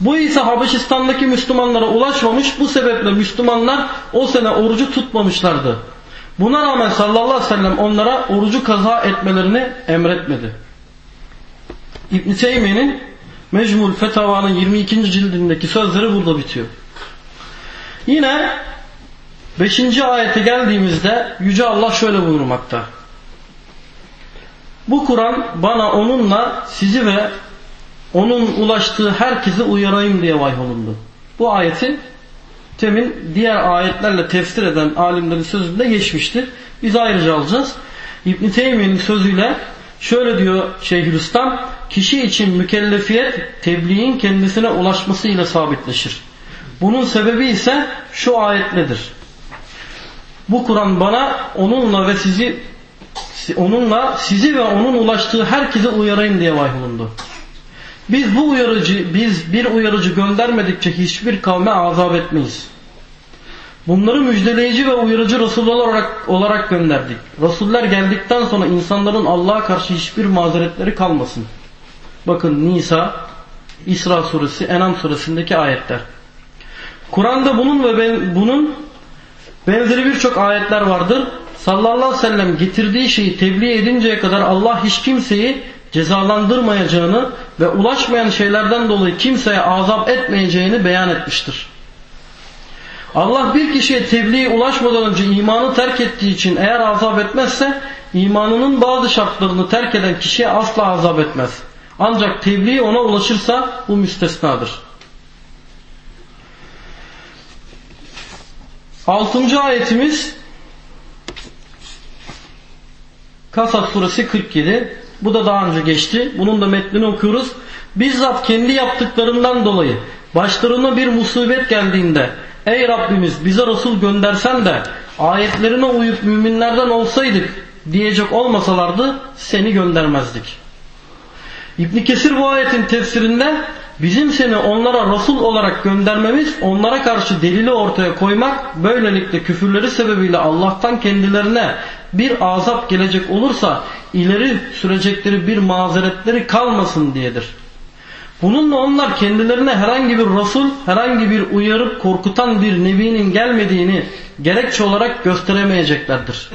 Bu ise Habeşistan'daki Müslümanlara ulaşmamış. Bu sebeple Müslümanlar o sene orucu tutmamışlardı. Buna rağmen sallallahu aleyhi ve sellem onlara orucu kaza etmelerini emretmedi. İbn-i Teymiye'nin Mecmul Fetava'nın 22. cildindeki sözleri burada bitiyor. Yine 5. ayete geldiğimizde Yüce Allah şöyle buyurmakta. Bu Kur'an bana onunla sizi ve onun ulaştığı herkesi uyarayım diye vahyolundu. Bu ayetin temin diğer ayetlerle tefsir eden alimlerin sözünde geçmiştir. Biz ayrıca alacağız. İbn Teymiye'nin sözüyle şöyle diyor Şeyhülislam kişi için mükellefiyet tebliğin kendisine ulaşmasıyla sabitleşir. Bunun sebebi ise şu ayetledir. Bu Kur'an bana onunla ve sizi onunla sizi ve onun ulaştığı herkese uyarayım diye vahyolundu. Biz bu uyarıcı, biz bir uyarıcı göndermedikçe hiçbir kavme azap etmeyiz. Bunları müjdeleyici ve uyarıcı Resuller olarak, olarak gönderdik. Resuller geldikten sonra insanların Allah'a karşı hiçbir mazeretleri kalmasın. Bakın Nisa, İsra suresi, Enam suresindeki ayetler. Kur'an'da bunun ve ben, bunun benzeri birçok ayetler vardır. Sallallahu aleyhi ve sellem getirdiği şeyi tebliğ edinceye kadar Allah hiç kimseyi cezalandırmayacağını ve ulaşmayan şeylerden dolayı kimseye azap etmeyeceğini beyan etmiştir. Allah bir kişiye tebliğ ulaşmadan önce imanı terk ettiği için eğer azap etmezse imanının bazı şartlarını terk eden kişiye asla azap etmez. Ancak tebliğ ona ulaşırsa bu müstesnadır. Altıncı ayetimiz Kasas suresi 47. Bu da daha önce geçti. Bunun da metnini okuyoruz. Bizzat kendi yaptıklarından dolayı başlarına bir musibet geldiğinde Ey Rabbimiz bize Resul göndersen de ayetlerine uyup müminlerden olsaydık diyecek olmasalardı seni göndermezdik. İbn Kesir bu ayetin tefsirinde bizim seni onlara Resul olarak göndermemiz onlara karşı delili ortaya koymak böylelikle küfürleri sebebiyle Allah'tan kendilerine bir azap gelecek olursa ileri sürecekleri bir mazeretleri kalmasın diyedir. Bununla onlar kendilerine herhangi bir Resul, herhangi bir uyarıp korkutan bir Nebi'nin gelmediğini gerekçe olarak gösteremeyeceklerdir.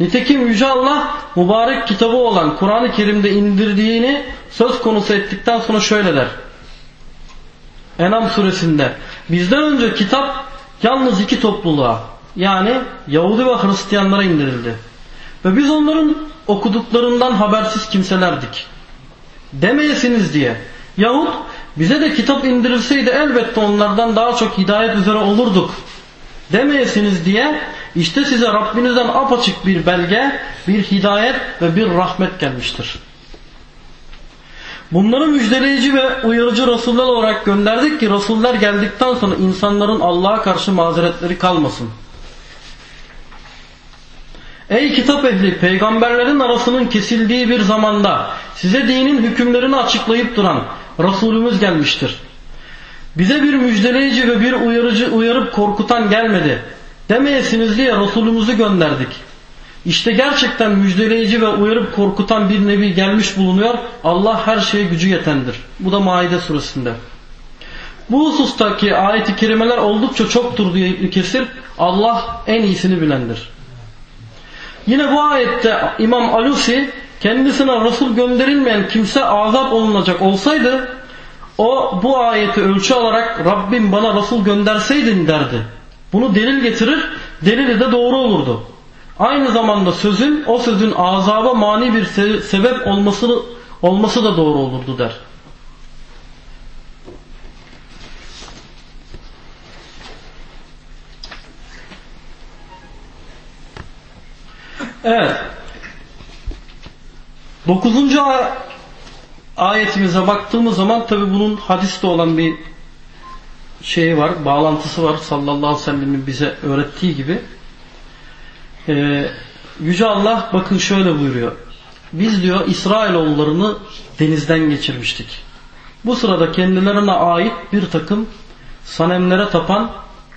Nitekim Yüce Allah mübarek kitabı olan Kur'an-ı Kerim'de indirdiğini söz konusu ettikten sonra şöyle der. Enam suresinde bizden önce kitap yalnız iki topluluğa yani Yahudi ve Hristiyanlara indirildi. Ve biz onların okuduklarından habersiz kimselerdik. Demeyesiniz diye. Yahut bize de kitap indirilseydi elbette onlardan daha çok hidayet üzere olurduk. Demeyesiniz diye işte size Rabbinizden apaçık bir belge, bir hidayet ve bir rahmet gelmiştir. Bunları müjdeleyici ve uyarıcı Resuller olarak gönderdik ki Resuller geldikten sonra insanların Allah'a karşı mazeretleri kalmasın. Ey kitap ehli peygamberlerin arasının kesildiği bir zamanda size dinin hükümlerini açıklayıp duran Resulümüz gelmiştir. Bize bir müjdeleyici ve bir uyarıcı uyarıp korkutan gelmedi. Demeyesiniz diye Resulümüzü gönderdik. İşte gerçekten müjdeleyici ve uyarıp korkutan bir nebi gelmiş bulunuyor. Allah her şeye gücü yetendir. Bu da Maide suresinde. Bu husustaki ayet-i kerimeler oldukça çoktur diye İbn Kesir. Allah en iyisini bilendir. Yine bu ayette İmam Alusi kendisine Resul gönderilmeyen kimse azap olunacak olsaydı o bu ayeti ölçü alarak Rabbim bana Resul gönderseydin derdi. Bunu delil getirir, delili de doğru olurdu. Aynı zamanda sözün o sözün azaba mani bir sebep olması, olması da doğru olurdu der. Evet. Dokuzuncu ayetimize baktığımız zaman tabi bunun hadiste olan bir şeyi var, bağlantısı var sallallahu aleyhi ve sellemin bize öğrettiği gibi. Ee, Yüce Allah bakın şöyle buyuruyor. Biz diyor İsrailoğullarını denizden geçirmiştik. Bu sırada kendilerine ait bir takım sanemlere tapan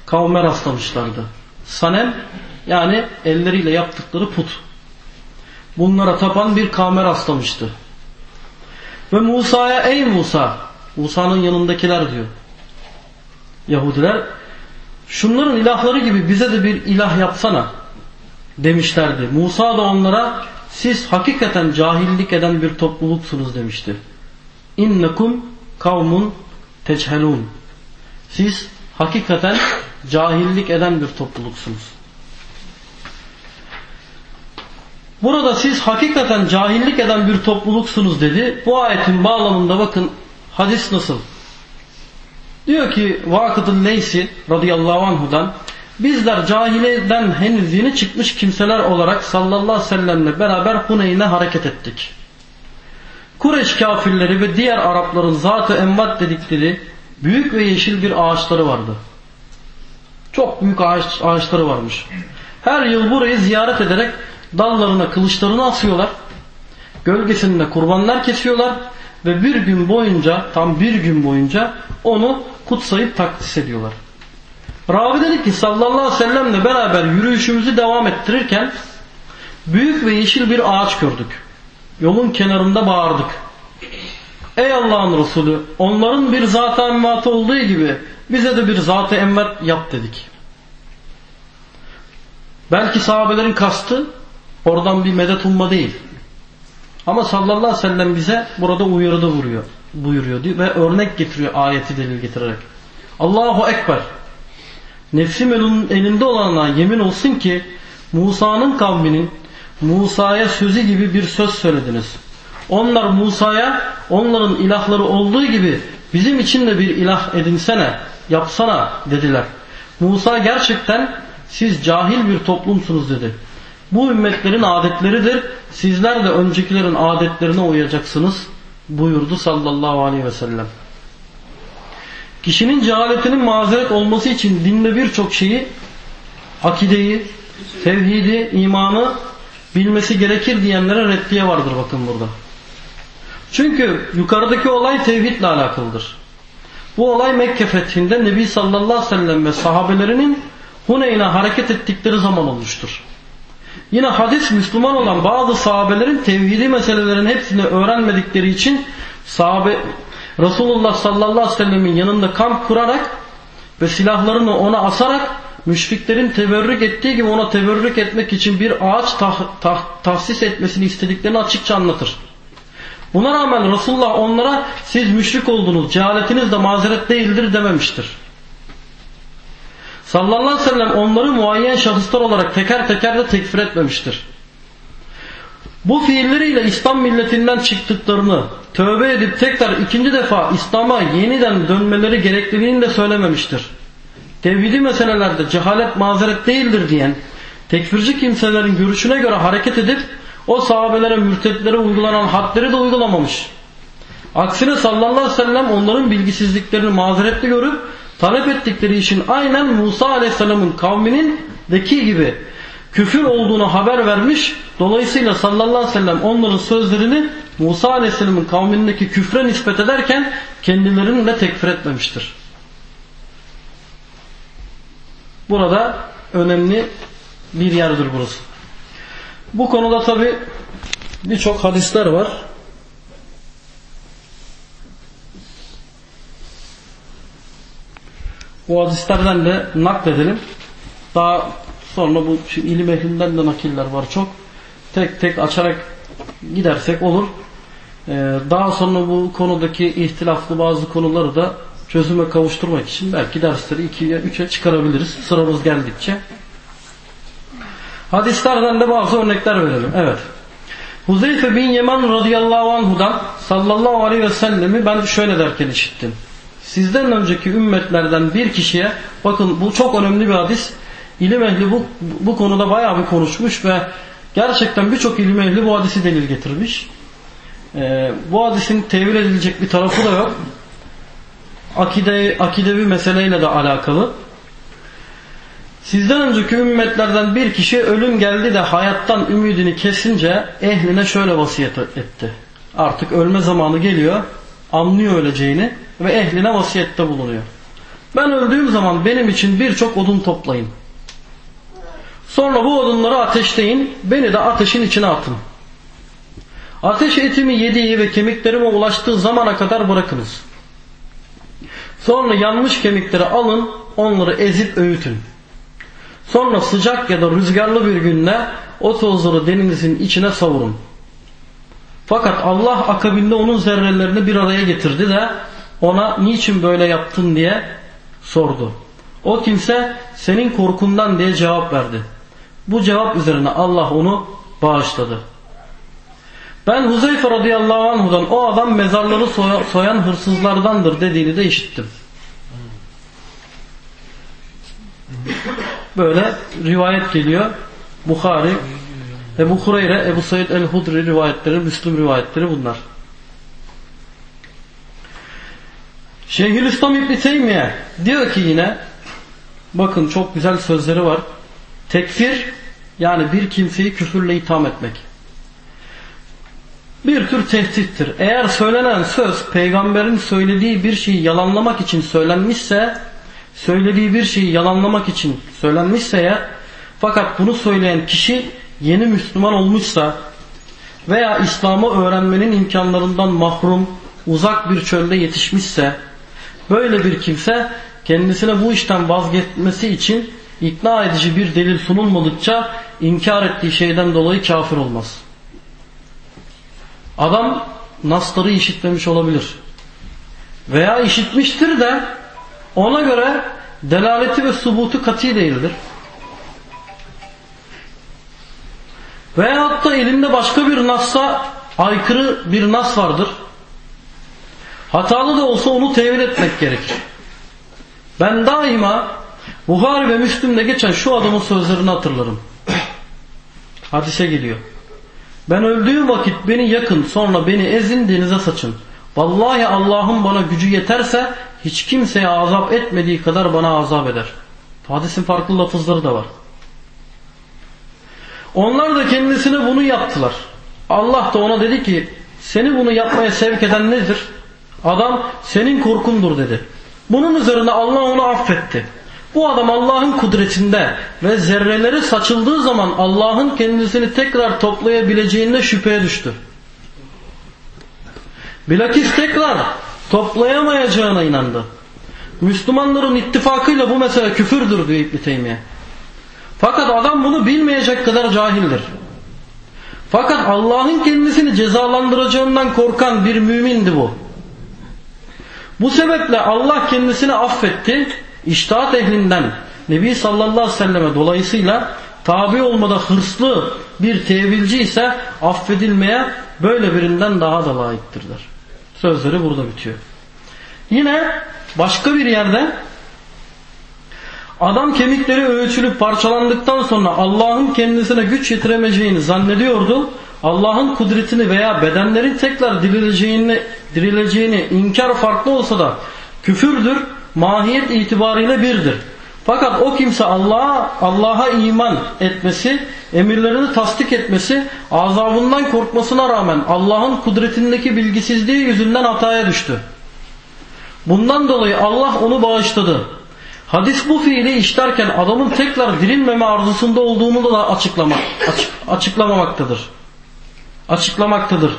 kavme rastlamışlardı. Sanem yani elleriyle yaptıkları put. Bunlara tapan bir kavme rastlamıştı. Ve Musa'ya ey Musa, Musa'nın yanındakiler diyor. Yahudiler şunların ilahları gibi bize de bir ilah yapsana demişlerdi. Musa da onlara siz hakikaten cahillik eden bir topluluksunuz demişti. İnnekum kavmun teçhelun. Siz hakikaten cahillik eden bir topluluksunuz. Burada siz hakikaten cahillik eden bir topluluksunuz dedi. Bu ayetin bağlamında bakın hadis nasıl? Diyor ki Vakıd'ın Leysi radıyallahu anhudan bizler cahileden henüz yeni çıkmış kimseler olarak sallallahu aleyhi ve sellemle beraber Huneyn'e hareket ettik. Kureş kafirleri ve diğer Arapların zatı envat dedikleri büyük ve yeşil bir ağaçları vardı. Çok büyük ağaç, ağaçları varmış. Her yıl burayı ziyaret ederek dallarına kılıçlarını asıyorlar. Gölgesinde kurbanlar kesiyorlar ve bir gün boyunca tam bir gün boyunca onu kutsayıp takdis ediyorlar. Ravi dedi ki sallallahu aleyhi ve sellemle beraber yürüyüşümüzü devam ettirirken büyük ve yeşil bir ağaç gördük. Yolun kenarında bağırdık. Ey Allah'ın Resulü onların bir zat-ı emvatı olduğu gibi bize de bir zat-ı emvat yap dedik. Belki sahabelerin kastı oradan bir medet umma değil. Ama sallallahu aleyhi ve sellem bize burada uyarıda vuruyor, buyuruyor diyor ve örnek getiriyor ayeti delil getirerek. Allahu Ekber. Nefsim elinde olana yemin olsun ki Musa'nın kavminin Musa'ya sözü gibi bir söz söylediniz. Onlar Musa'ya onların ilahları olduğu gibi bizim için de bir ilah edinsene, yapsana dediler. Musa gerçekten siz cahil bir toplumsunuz dedi. Bu ümmetlerin adetleridir. Sizler de öncekilerin adetlerine uyacaksınız buyurdu sallallahu aleyhi ve sellem. Kişinin cehaletinin mazeret olması için dinde birçok şeyi, akideyi, tevhidi, imanı bilmesi gerekir diyenlere reddiye vardır bakın burada. Çünkü yukarıdaki olay tevhidle alakalıdır. Bu olay Mekke fethinde Nebi sallallahu aleyhi ve sellem ve sahabelerinin Huneyn'e hareket ettikleri zaman olmuştur. Yine hadis Müslüman olan bazı sahabelerin tevhidi meselelerin hepsini öğrenmedikleri için sahabe Resulullah sallallahu aleyhi ve sellemin yanında kamp kurarak ve silahlarını ona asarak müşriklerin teberrük ettiği gibi ona teberrük etmek için bir ağaç tah, tah, tahsis etmesini istediklerini açıkça anlatır. Buna rağmen Resulullah onlara siz müşrik oldunuz, cehaletiniz de mazeret değildir dememiştir. Sallallahu aleyhi ve sellem onları muayyen şahıslar olarak teker teker de tekfir etmemiştir. Bu fiilleriyle İslam milletinden çıktıklarını tövbe edip tekrar ikinci defa İslam'a yeniden dönmeleri gerekliliğini de söylememiştir. Tevhidi meselelerde cehalet mazeret değildir diyen tekfirci kimselerin görüşüne göre hareket edip o sahabelere mürtetlere uygulanan hadleri de uygulamamış. Aksine sallallahu aleyhi ve sellem onların bilgisizliklerini mazeretli görüp talep ettikleri için aynen Musa aleyhisselamın kavminin deki gibi küfür olduğunu haber vermiş. Dolayısıyla sallallahu aleyhi ve sellem onların sözlerini Musa aleyhisselamın kavmindeki küfre nispet ederken kendilerini de tekfir etmemiştir. Burada önemli bir yerdir burası. Bu konuda tabi birçok hadisler var. Bu hadislerden de nakledelim. Daha sonra bu ilim ehlinden de nakiller var çok. Tek tek açarak gidersek olur. Ee, daha sonra bu konudaki ihtilaflı bazı konuları da çözüme kavuşturmak için belki dersleri 2'ye 3'e çıkarabiliriz sıramız geldikçe. Hadislerden de bazı örnekler verelim. Evet. Huzeyfe bin Yeman radıyallahu anhudan sallallahu aleyhi ve sellemi ben şöyle derken işittim. Sizden önceki ümmetlerden bir kişiye bakın bu çok önemli bir hadis. İlim ehli bu, bu konuda bayağı bir konuşmuş ve gerçekten birçok ilim ehli bu hadisi delil getirmiş. Ee, bu hadisin tevil edilecek bir tarafı da yok. Akide, akidevi meseleyle de alakalı. Sizden önceki ümmetlerden bir kişi ölüm geldi de hayattan ümidini kesince ehline şöyle vasiyet etti. Artık ölme zamanı geliyor. Anlıyor öleceğini ve ehline vasiyette bulunuyor. Ben öldüğüm zaman benim için birçok odun toplayın. Sonra bu odunları ateşleyin, beni de ateşin içine atın. Ateş etimi yediği ve kemiklerime ulaştığı zamana kadar bırakınız. Sonra yanmış kemikleri alın, onları ezip öğütün. Sonra sıcak ya da rüzgarlı bir günde o tozları denizin içine savurun. Fakat Allah akabinde onun zerrelerini bir araya getirdi de ona niçin böyle yaptın diye sordu. O kimse senin korkundan diye cevap verdi. Bu cevap üzerine Allah onu bağışladı. Ben Huzeyfe radıyallahu anhudan o adam mezarları soyan hırsızlardandır dediğini de işittim. Böyle rivayet geliyor. Bukhari, Ebu Hureyre, Ebu Said el-Hudri rivayetleri, Müslüm rivayetleri bunlar. Şeyhülislam İbni Teymiye diyor ki yine bakın çok güzel sözleri var. Tekfir yani bir kimseyi küfürle itham etmek. Bir tür tehdittir. Eğer söylenen söz peygamberin söylediği bir şeyi yalanlamak için söylenmişse söylediği bir şeyi yalanlamak için söylenmişse ya fakat bunu söyleyen kişi yeni Müslüman olmuşsa veya İslam'ı öğrenmenin imkanlarından mahrum uzak bir çölde yetişmişse böyle bir kimse kendisine bu işten vazgeçmesi için ikna edici bir delil sunulmadıkça inkar ettiği şeyden dolayı kafir olmaz. Adam nasları işitmemiş olabilir. Veya işitmiştir de ona göre delaleti ve subutu kati değildir. Veyahut da elinde başka bir nasla aykırı bir nas vardır. Hatalı da olsa onu tevil etmek gerekir. Ben daima Buhari ve Müslüm'de geçen şu adamın sözlerini hatırlarım. Hadise geliyor. Ben öldüğüm vakit beni yakın sonra beni ezin denize saçın. Vallahi Allah'ın bana gücü yeterse hiç kimseye azap etmediği kadar bana azap eder. Hadisin farklı lafızları da var. Onlar da kendisine bunu yaptılar. Allah da ona dedi ki seni bunu yapmaya sevk eden nedir? Adam senin korkundur dedi. Bunun üzerine Allah onu affetti. Bu adam Allah'ın kudretinde ve zerreleri saçıldığı zaman Allah'ın kendisini tekrar toplayabileceğine şüpheye düştü. Bilakis tekrar toplayamayacağına inandı. Müslümanların ittifakıyla bu mesele küfürdür diyor İbn Teymiye. Fakat adam bunu bilmeyecek kadar cahildir. Fakat Allah'ın kendisini cezalandıracağından korkan bir mümindi bu. Bu sebeple Allah kendisini affetti. İştahat ehlinden Nebi sallallahu aleyhi ve selleme dolayısıyla tabi olmada hırslı bir tevilci ise affedilmeye böyle birinden daha da layıktırlar. Sözleri burada bitiyor. Yine başka bir yerde adam kemikleri öğütülüp parçalandıktan sonra Allah'ın kendisine güç yetiremeyeceğini zannediyordu. Allah'ın kudretini veya bedenlerin tekrar dirileceğini, dirileceğini inkar farklı olsa da küfürdür, mahiyet itibariyle birdir. Fakat o kimse Allah'a Allah'a iman etmesi, emirlerini tasdik etmesi, azabından korkmasına rağmen Allah'ın kudretindeki bilgisizliği yüzünden hataya düştü. Bundan dolayı Allah onu bağışladı. Hadis bu fiili işlerken adamın tekrar dirilmeme arzusunda olduğunu da açıklamak, açık, açıklamamaktadır. Açıklamaktadır.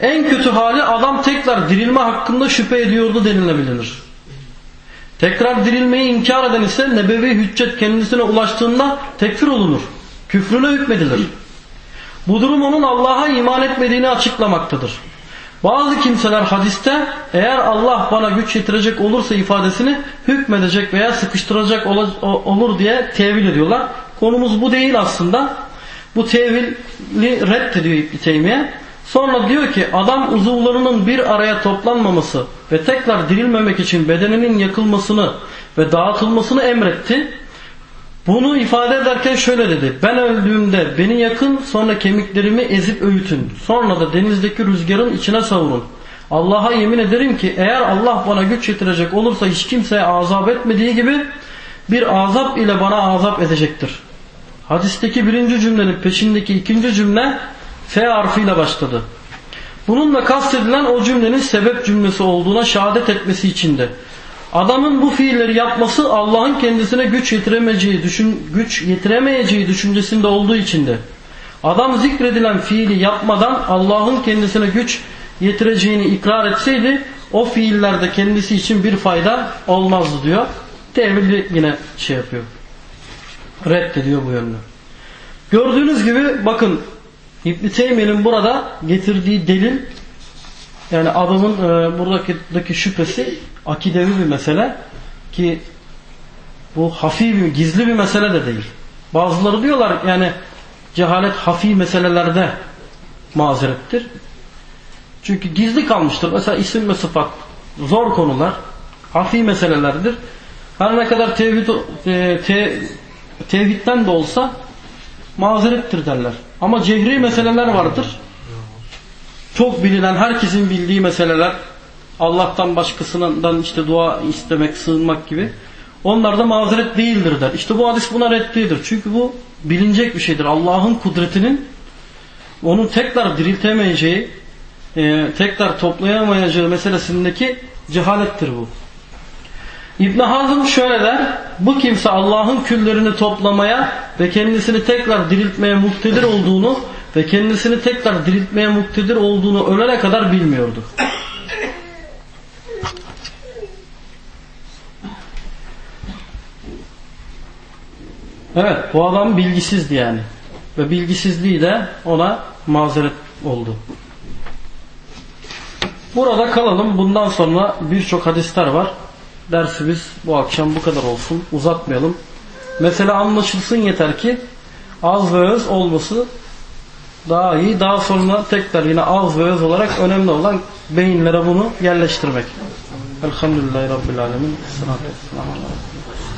En kötü hali adam tekrar dirilme hakkında şüphe ediyordu denilebilir. Tekrar dirilmeyi inkar eden ise nebevi hüccet kendisine ulaştığında tekfir olunur. Küfrüne hükmedilir. Bu durum onun Allah'a iman etmediğini açıklamaktadır. Bazı kimseler hadiste eğer Allah bana güç yetirecek olursa ifadesini hükmedecek veya sıkıştıracak olur diye tevil ediyorlar. Konumuz bu değil aslında. Bu tevili reddediyor İbn Teymiye. Sonra diyor ki adam uzuvlarının bir araya toplanmaması ve tekrar dirilmemek için bedeninin yakılmasını ve dağıtılmasını emretti. Bunu ifade ederken şöyle dedi. Ben öldüğümde beni yakın sonra kemiklerimi ezip öğütün. Sonra da denizdeki rüzgarın içine savurun. Allah'a yemin ederim ki eğer Allah bana güç yetirecek olursa hiç kimseye azap etmediği gibi bir azap ile bana azap edecektir. Hadisteki birinci cümlenin peşindeki ikinci cümle F harfiyle başladı. Bununla kastedilen o cümlenin sebep cümlesi olduğuna şehadet etmesi içindi. Adamın bu fiilleri yapması Allah'ın kendisine güç yetiremeyeceği, düşün, güç yetiremeyeceği düşüncesinde olduğu içindi. Adam zikredilen fiili yapmadan Allah'ın kendisine güç yetireceğini ikrar etseydi o fiillerde kendisi için bir fayda olmazdı diyor. Tevili yine şey yapıyor. Reddediyor bu yönünü. Gördüğünüz gibi bakın İbn Teymiye'nin burada getirdiği delil yani adamın e, buradaki şüphesi akidevi bir mesele ki bu hafi bir, gizli bir mesele de değil. Bazıları diyorlar yani cehalet hafi meselelerde mazerettir. Çünkü gizli kalmıştır. Mesela isim ve sıfat zor konular. Hafi meselelerdir. Her ne kadar tevhid, e, te, tevhidden de olsa mazerettir derler. Ama cehri meseleler vardır. Çok bilinen, herkesin bildiği meseleler. Allah'tan başkasından işte dua istemek, sığınmak gibi. Onlar da mazeret değildir der. İşte bu hadis buna reddidir. Çünkü bu bilinecek bir şeydir. Allah'ın kudretinin onun tekrar diriltemeyeceği, e, tekrar toplayamayacağı meselesindeki cehalettir bu. İbn Hazm şöyle der. Bu kimse Allah'ın küllerini toplamaya ve kendisini tekrar diriltmeye muktedir olduğunu ve kendisini tekrar diriltmeye muktedir olduğunu ölene kadar bilmiyordu. Evet bu adam bilgisizdi yani. Ve bilgisizliği de ona mazeret oldu. Burada kalalım. Bundan sonra birçok hadisler var dersimiz bu akşam bu kadar olsun. Uzatmayalım. Mesela anlaşılsın yeter ki az ve öz olması daha iyi. Daha sonra tekrar yine az ve öz olarak önemli olan beyinlere bunu yerleştirmek. Elhamdülillahi Rabbil Alemin. Sıratü